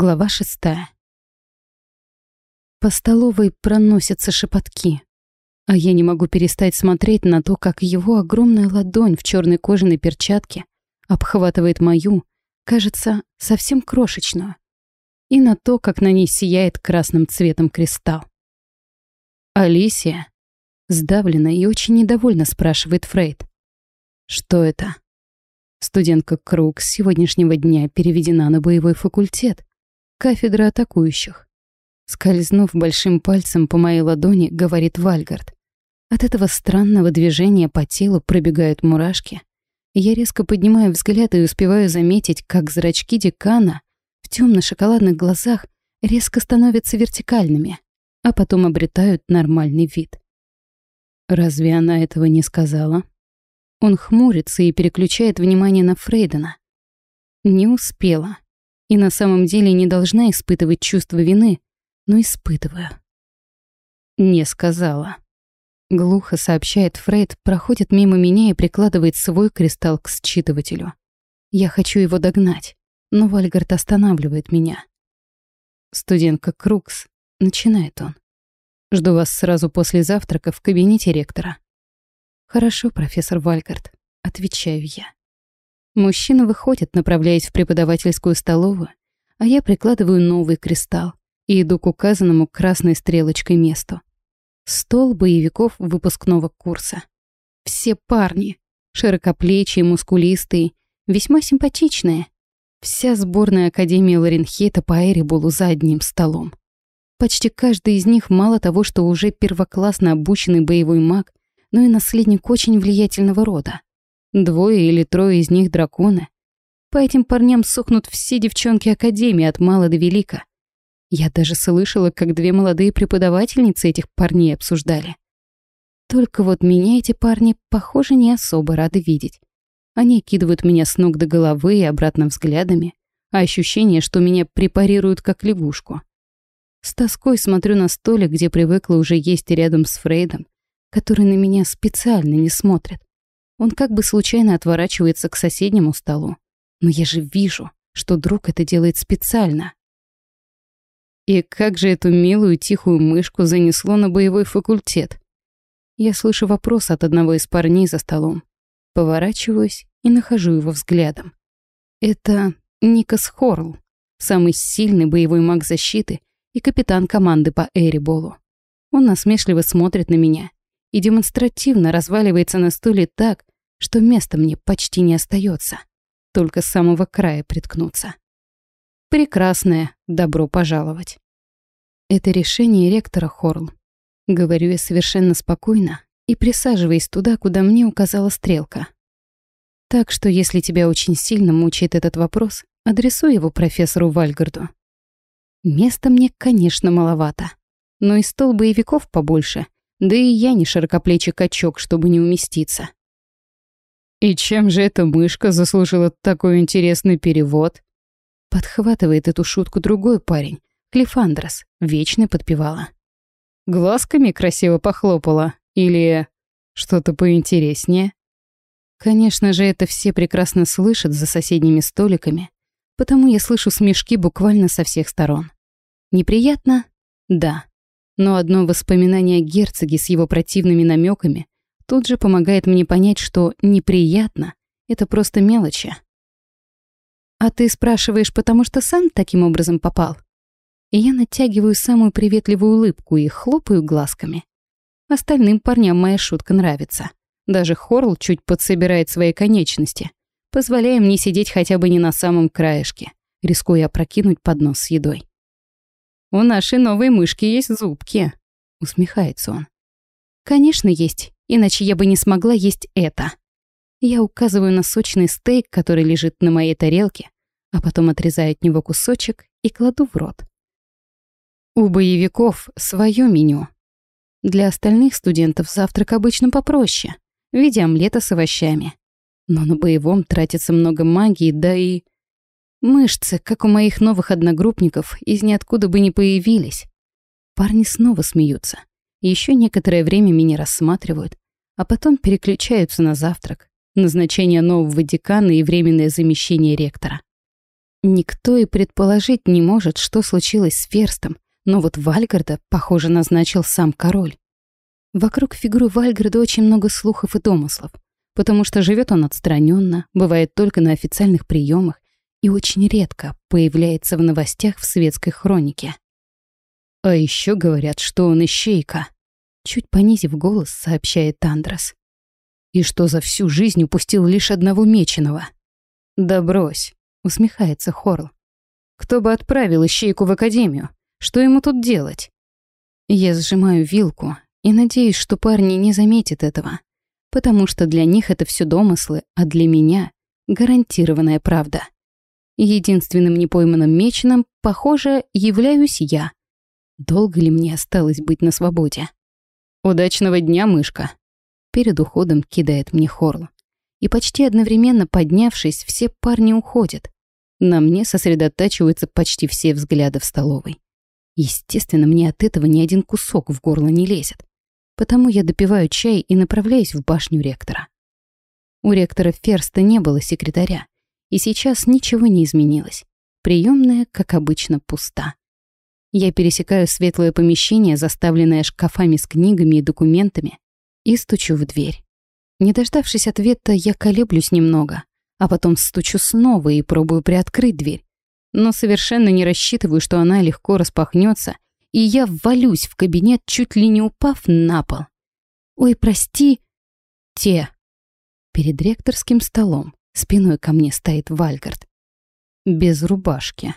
Глава шестая. По столовой проносятся шепотки, а я не могу перестать смотреть на то, как его огромная ладонь в черной кожаной перчатке обхватывает мою, кажется, совсем крошечную, и на то, как на ней сияет красным цветом кристалл. «Алисия?» — сдавленно и очень недовольно спрашивает Фрейд. «Что это?» Студентка Круг с сегодняшнего дня переведена на боевой факультет, кафедра атакующих. Скользнув большим пальцем по моей ладони, говорит Вальгард. От этого странного движения по телу пробегают мурашки. Я резко поднимаю взгляд и успеваю заметить, как зрачки декана в темно-шоколадных глазах резко становятся вертикальными, а потом обретают нормальный вид. Разве она этого не сказала? Он хмурится и переключает внимание на Фрейдена. Не успела и на самом деле не должна испытывать чувство вины, но испытываю. Не сказала. Глухо сообщает Фрейд, проходит мимо меня и прикладывает свой кристалл к считывателю. Я хочу его догнать, но Вальгард останавливает меня. Студентка Крукс, начинает он. Жду вас сразу после завтрака в кабинете ректора. Хорошо, профессор Вальгард, отвечаю я. Мужчина выходит, направляясь в преподавательскую столовую, а я прикладываю новый кристалл и иду к указанному красной стрелочкой месту. Стол боевиков выпускного курса. Все парни, широкоплечие, мускулистые, весьма симпатичные. Вся сборная Академии Ларенхейта по Эребулу за одним столом. Почти каждый из них мало того, что уже первоклассно обученный боевой маг, но и наследник очень влиятельного рода. Двое или трое из них драконы. По этим парням сохнут все девчонки Академии от мала до велика. Я даже слышала, как две молодые преподавательницы этих парней обсуждали. Только вот меня эти парни, похоже, не особо рады видеть. Они кидывают меня с ног до головы и обратно взглядами, а ощущение, что меня препарируют как лягушку. С тоской смотрю на столик, где привыкла уже есть рядом с Фрейдом, который на меня специально не смотрит. Он как бы случайно отворачивается к соседнему столу. Но я же вижу, что друг это делает специально. И как же эту милую тихую мышку занесло на боевой факультет? Я слышу вопрос от одного из парней за столом. Поворачиваюсь и нахожу его взглядом. Это Никас Хорл, самый сильный боевой маг защиты и капитан команды по Эриболу. Он насмешливо смотрит на меня и демонстративно разваливается на стуле так, что места мне почти не остается, только с самого края приткнуться. Прекрасное, добро пожаловать. Это решение ректора Хорл. Говорю я совершенно спокойно и присаживаясь туда, куда мне указала стрелка. Так что, если тебя очень сильно мучает этот вопрос, адресуй его профессору Вальгарду. Места мне, конечно, маловато, но и стол боевиков побольше — да и я не широкоплечий качок, чтобы не уместиться. «И чем же эта мышка заслужила такой интересный перевод?» Подхватывает эту шутку другой парень, Клифандрос, вечно подпевала. «Глазками красиво похлопала? Или что-то поинтереснее?» Конечно же, это все прекрасно слышат за соседними столиками, потому я слышу смешки буквально со всех сторон. Неприятно? Да но одно воспоминание о герцоге с его противными намеками тут же помогает мне понять, что неприятно — это просто мелочи. «А ты спрашиваешь, потому что сам таким образом попал?» И я натягиваю самую приветливую улыбку и хлопаю глазками. Остальным парням моя шутка нравится. Даже Хорл чуть подсобирает свои конечности, позволяя мне сидеть хотя бы не на самом краешке, рискуя опрокинуть поднос с едой. «У нашей новой мышки есть зубки», — усмехается он. «Конечно, есть, иначе я бы не смогла есть это». Я указываю на сочный стейк, который лежит на моей тарелке, а потом отрезаю от него кусочек и кладу в рот. У боевиков свое меню. Для остальных студентов завтрак обычно попроще, в виде омлета с овощами. Но на боевом тратится много магии, да и Мышцы, как у моих новых одногруппников, из ниоткуда бы не появились. Парни снова смеются. Еще некоторое время меня рассматривают, а потом переключаются на завтрак, назначение нового декана и временное замещение ректора. Никто и предположить не может, что случилось с Ферстом, но вот Вальгарда, похоже, назначил сам король. Вокруг фигуры Вальгарда очень много слухов и домыслов, потому что живет он отстраненно, бывает только на официальных приемах и очень редко появляется в новостях в светской хронике. А еще говорят, что он ищейка. Чуть понизив голос, сообщает Андрос. И что за всю жизнь упустил лишь одного меченого. Да брось, усмехается Хорл. Кто бы отправил ищейку в академию? Что ему тут делать? Я сжимаю вилку и надеюсь, что парни не заметят этого, потому что для них это все домыслы, а для меня — гарантированная правда. Единственным непойманным меченым, похоже, являюсь я. Долго ли мне осталось быть на свободе? «Удачного дня, мышка!» Перед уходом кидает мне Хорл. И почти одновременно поднявшись, все парни уходят. На мне сосредотачиваются почти все взгляды в столовой. Естественно, мне от этого ни один кусок в горло не лезет. Потому я допиваю чай и направляюсь в башню ректора. У ректора Ферста не было секретаря, и сейчас ничего не изменилось. Приемная, как обычно, пуста. Я пересекаю светлое помещение, заставленное шкафами с книгами и документами, и стучу в дверь. Не дождавшись ответа, я колеблюсь немного, а потом стучу снова и пробую приоткрыть дверь. Но совершенно не рассчитываю, что она легко распахнется, и я ввалюсь в кабинет, чуть ли не упав на пол. «Ой, прости...» «Те...» Перед ректорским столом Спиной ко мне стоит Вальгард. Без рубашки.